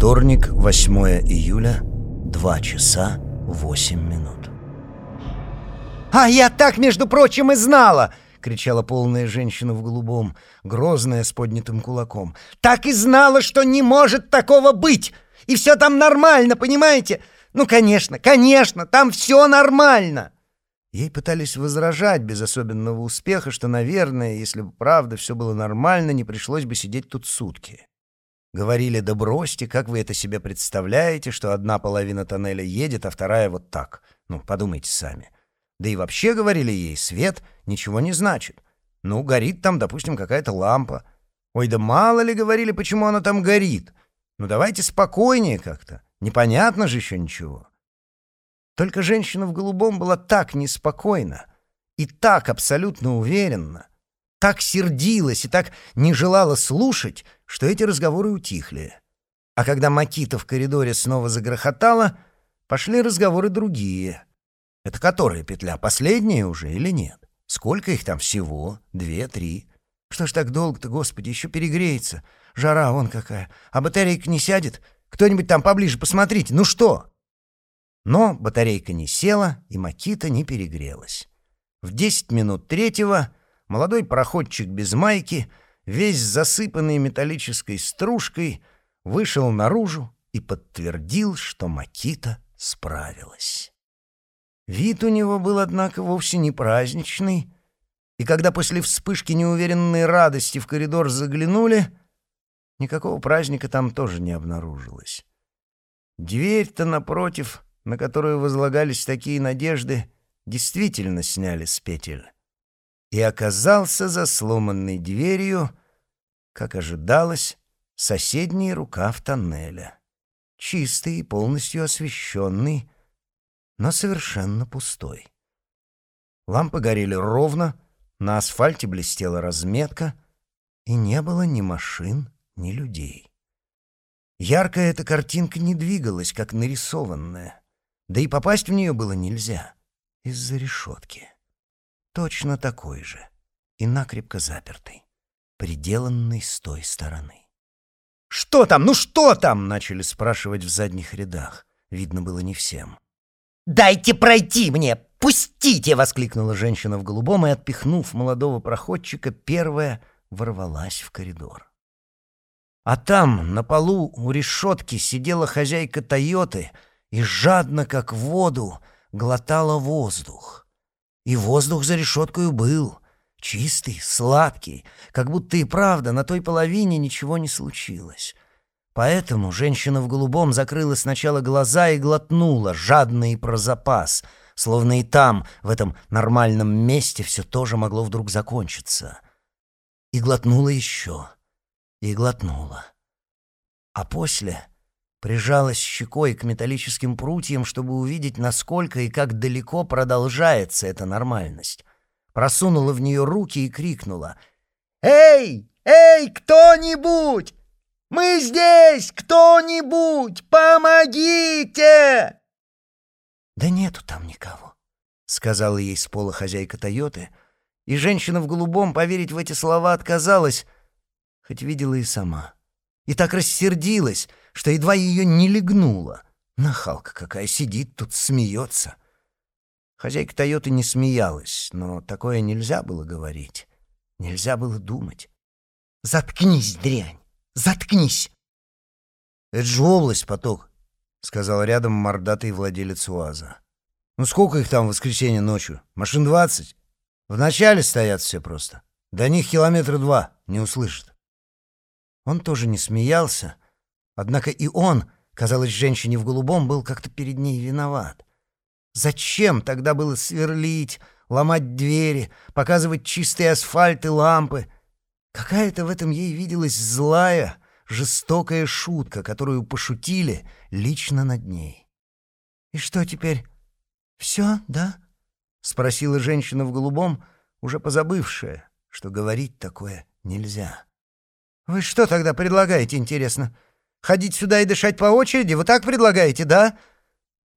Вторник, 8 июля, 2 часа 8 минут. «А я так, между прочим, и знала!» — кричала полная женщина в голубом, грозная с поднятым кулаком. «Так и знала, что не может такого быть! И все там нормально, понимаете? Ну, конечно, конечно, там все нормально!» Ей пытались возражать без особенного успеха, что, наверное, если бы правда все было нормально, не пришлось бы сидеть тут сутки. Говорили, да бросьте, как вы это себе представляете, что одна половина тоннеля едет, а вторая вот так. Ну, подумайте сами. Да и вообще, говорили ей, свет ничего не значит. Ну, горит там, допустим, какая-то лампа. Ой, да мало ли говорили, почему она там горит. Ну, давайте спокойнее как-то. Непонятно же еще ничего. Только женщина в голубом была так неспокойна и так абсолютно уверена, так сердилась и так не желала слушать, что эти разговоры утихли. А когда Макита в коридоре снова загрохотала, пошли разговоры другие. Это которая петля, последняя уже или нет? Сколько их там всего? Две, три? Что ж так долго-то, господи, еще перегреется. Жара вон какая. А батарейка не сядет? Кто-нибудь там поближе посмотрите, ну что? Но батарейка не села, и Макита не перегрелась. В десять минут третьего Молодой проходчик без майки, весь засыпанный металлической стружкой, вышел наружу и подтвердил, что Макита справилась. Вид у него был, однако, вовсе не праздничный, и когда после вспышки неуверенной радости в коридор заглянули, никакого праздника там тоже не обнаружилось. Дверь-то, напротив, на которую возлагались такие надежды, действительно сняли с петель и оказался за сломанной дверью, как ожидалось, соседний рукав тоннеля. Чистый и полностью освещенный, но совершенно пустой. Лампы горели ровно, на асфальте блестела разметка, и не было ни машин, ни людей. Яркая эта картинка не двигалась, как нарисованная, да и попасть в нее было нельзя из-за решетки точно такой же и накрепко запертый, приделанный с той стороны. «Что там? Ну что там?» — начали спрашивать в задних рядах. Видно было не всем. «Дайте пройти мне! Пустите!» — воскликнула женщина в голубом и, отпихнув молодого проходчика, первая ворвалась в коридор. А там, на полу у решетки, сидела хозяйка «Тойоты» и жадно, как воду, глотала воздух. И воздух за решеткой был. Чистый, сладкий, как будто и правда на той половине ничего не случилось. Поэтому женщина в голубом закрыла сначала глаза и глотнула, жадно и про запас, словно и там, в этом нормальном месте, все тоже могло вдруг закончиться. И глотнула еще, и глотнула. А после прижалась щекой к металлическим прутьям, чтобы увидеть, насколько и как далеко продолжается эта нормальность. Просунула в нее руки и крикнула. «Эй! Эй, кто-нибудь! Мы здесь! Кто-нибудь! Помогите!» «Да нету там никого», — сказала ей с пола хозяйка Тойоты, и женщина в голубом поверить в эти слова отказалась, хоть видела и сама. И так рассердилась, что едва ее не легнула. Нахалка какая сидит тут, смеется. Хозяйка Тойоты не смеялась, но такое нельзя было говорить. Нельзя было думать. «Заткнись, дрянь! Заткнись!» «Это же область, поток», — сказал рядом мордатый владелец УАЗа. «Ну сколько их там в воскресенье ночью? Машин двадцать? Вначале стоят все просто. До них километра два, не услышат». Он тоже не смеялся, Однако и он, казалось, женщине в голубом, был как-то перед ней виноват. Зачем тогда было сверлить, ломать двери, показывать чистый асфальт и лампы? Какая-то в этом ей виделась злая, жестокая шутка, которую пошутили лично над ней. «И что теперь? Все, да?» — спросила женщина в голубом, уже позабывшая, что говорить такое нельзя. «Вы что тогда предлагаете, интересно?» Ходить сюда и дышать по очереди? Вы так предлагаете, да?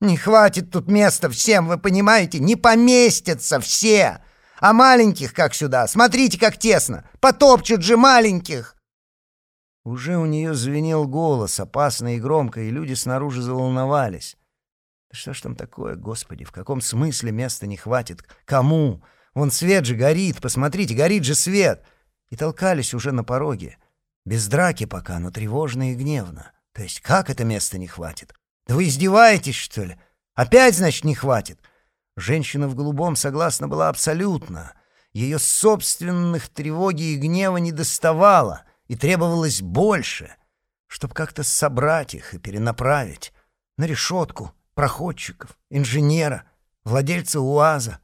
Не хватит тут места всем, вы понимаете? Не поместятся все. А маленьких как сюда? Смотрите, как тесно. Потопчут же маленьких. Уже у нее звенел голос, опасно и громко, и люди снаружи заволновались. Да что ж там такое, господи, в каком смысле места не хватит? Кому? Вон свет же горит, посмотрите, горит же свет! И толкались уже на пороге. Без драки пока, но тревожно и гневно. То есть как это место не хватит? Да вы издеваетесь, что ли? Опять, значит, не хватит? Женщина в голубом согласна была абсолютно. Ее собственных тревоги и гнева не доставало, и требовалось больше, чтобы как-то собрать их и перенаправить на решетку, проходчиков, инженера, владельца УАЗа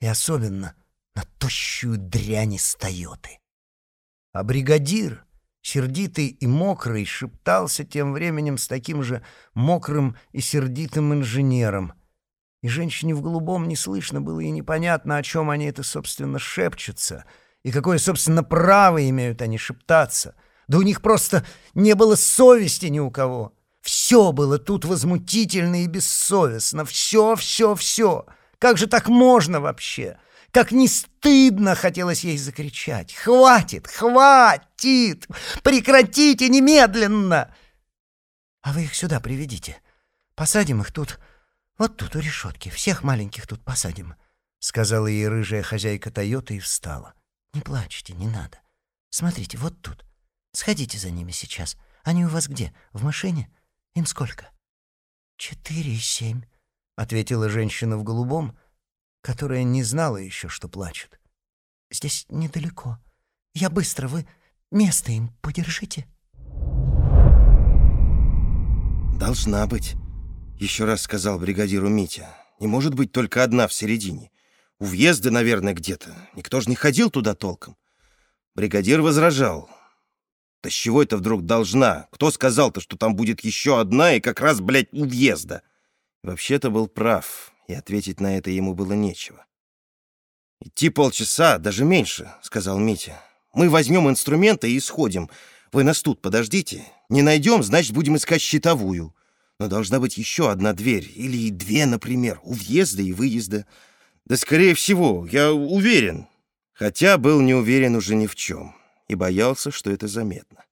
и особенно на тощую дрянь из Тойоты. А бригадир, сердитый и мокрый, шептался тем временем с таким же мокрым и сердитым инженером. И женщине в голубом не слышно было и непонятно, о чем они это, собственно, шепчутся, и какое, собственно, право имеют они шептаться. Да у них просто не было совести ни у кого. Все было тут возмутительно и бессовестно. Все, все, все. Как же так можно вообще? Как не стыдно хотелось ей закричать. «Хватит! Хватит! Прекратите немедленно!» «А вы их сюда приведите. Посадим их тут, вот тут у решетки. Всех маленьких тут посадим», — сказала ей рыжая хозяйка Тойоты и встала. «Не плачьте, не надо. Смотрите, вот тут. Сходите за ними сейчас. Они у вас где? В машине?» Им сколько?» «Четыре и семь», — ответила женщина в голубом, которая не знала еще, что плачет. «Здесь недалеко. Я быстро, вы место им подержите». «Должна быть», — еще раз сказал бригадиру Митя. «Не может быть только одна в середине. У въезда, наверное, где-то. Никто же не ходил туда толком». Бригадир возражал. Да с чего это вдруг должна? Кто сказал-то, что там будет еще одна и как раз, блядь, у въезда? Вообще-то был прав, и ответить на это ему было нечего. «Идти полчаса, даже меньше», — сказал Митя. «Мы возьмем инструменты и исходим. Вы нас тут подождите. Не найдем, значит, будем искать щитовую. Но должна быть еще одна дверь, или две, например, у въезда и выезда. Да, скорее всего, я уверен». Хотя был не уверен уже ни в чем и боялся, что это заметно.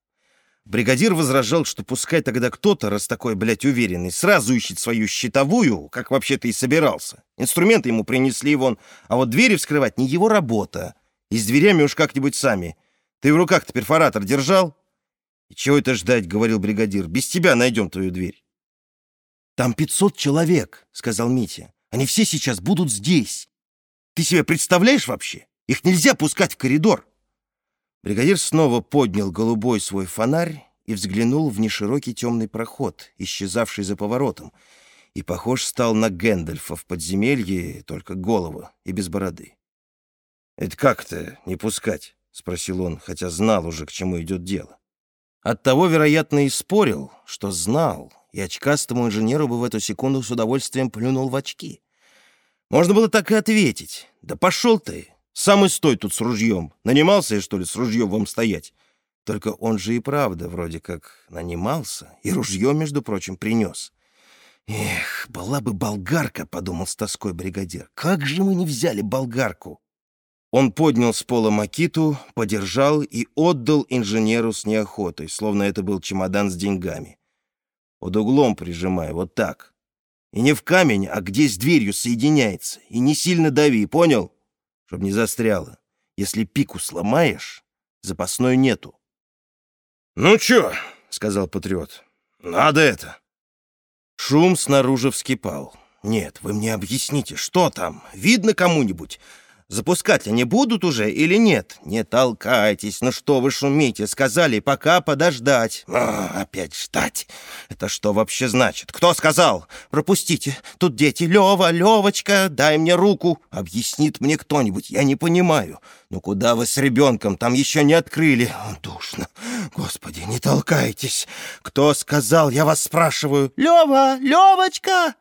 Бригадир возражал, что пускай тогда кто-то, раз такой, блядь, уверенный, сразу ищет свою щитовую, как вообще-то и собирался. Инструменты ему принесли вон, а вот двери вскрывать не его работа. И с дверями уж как-нибудь сами. Ты в руках-то перфоратор держал? И чего это ждать, говорил бригадир. Без тебя найдем твою дверь. Там пятьсот человек, сказал Митя. Они все сейчас будут здесь. Ты себе представляешь вообще? Их нельзя пускать в коридор. Бригадир снова поднял голубой свой фонарь и взглянул в неширокий темный проход, исчезавший за поворотом, и похож стал на Гэндальфа в подземелье, только голову и без бороды. «Это как-то не пускать?» — спросил он, хотя знал уже, к чему идет дело. Оттого, вероятно, и спорил, что знал, и очкастому инженеру бы в эту секунду с удовольствием плюнул в очки. Можно было так и ответить. «Да пошел ты! Сам и стой тут с ружьем. Нанимался я, что ли, с ружьем вам стоять? Только он же и правда вроде как нанимался, и ружье, между прочим, принес. Эх, была бы болгарка, — подумал с тоской бригадир. Как же мы не взяли болгарку? Он поднял с пола макиту, подержал и отдал инженеру с неохотой, словно это был чемодан с деньгами. Под углом прижимай, вот так. И не в камень, а где с дверью соединяется. И не сильно дави, понял? Чтобы не застряло. Если пику сломаешь, запасной нету. «Ну чё?» — сказал патриот. «Надо это!» Шум снаружи вскипал. «Нет, вы мне объясните, что там? Видно кому-нибудь? Запускать они будут уже или нет? Не толкайтесь, ну что вы шумите? Сказали, пока подождать. А, опять ждать. Это что вообще значит? Кто сказал? Пропустите, тут дети. Лева, Левочка, дай мне руку. Объяснит мне кто-нибудь, я не понимаю. Ну куда вы с ребенком? Там еще не открыли. Душно. Господи, не толкайтесь. Кто сказал? Я вас спрашиваю. Лева, Левочка!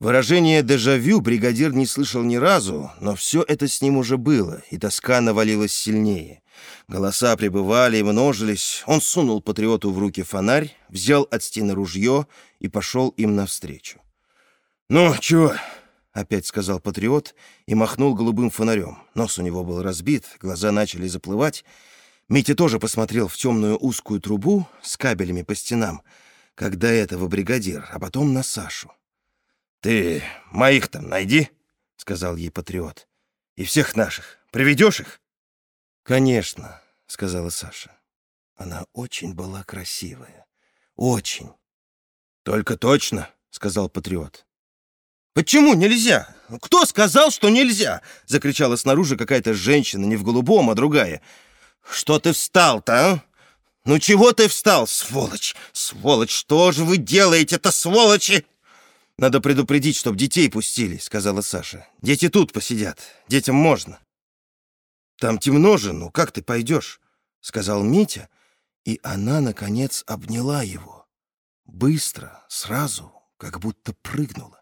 Выражение «дежавю» бригадир не слышал ни разу, но все это с ним уже было, и тоска навалилась сильнее. Голоса прибывали и множились. Он сунул патриоту в руки фонарь, взял от стены ружье и пошел им навстречу. «Ну, чего?» — опять сказал патриот и махнул голубым фонарем. Нос у него был разбит, глаза начали заплывать. Митя тоже посмотрел в темную узкую трубу с кабелями по стенам, до этого бригадир, а потом на Сашу. «Ты моих там найди», — сказал ей патриот. «И всех наших. Приведешь их?» «Конечно», — сказала Саша. Она очень была красивая. Очень. «Только точно», — сказал патриот. «Почему нельзя? Кто сказал, что нельзя?» — закричала снаружи какая-то женщина, не в голубом, а другая. «Что ты встал-то, а? Ну чего ты встал, сволочь? Сволочь, что же вы делаете-то, сволочи?» «Надо предупредить, чтоб детей пустили», — сказала Саша. «Дети тут посидят. Детям можно». «Там темно же, ну как ты пойдешь?» — сказал Митя, и она, наконец, обняла его. Быстро, сразу, как будто прыгнула.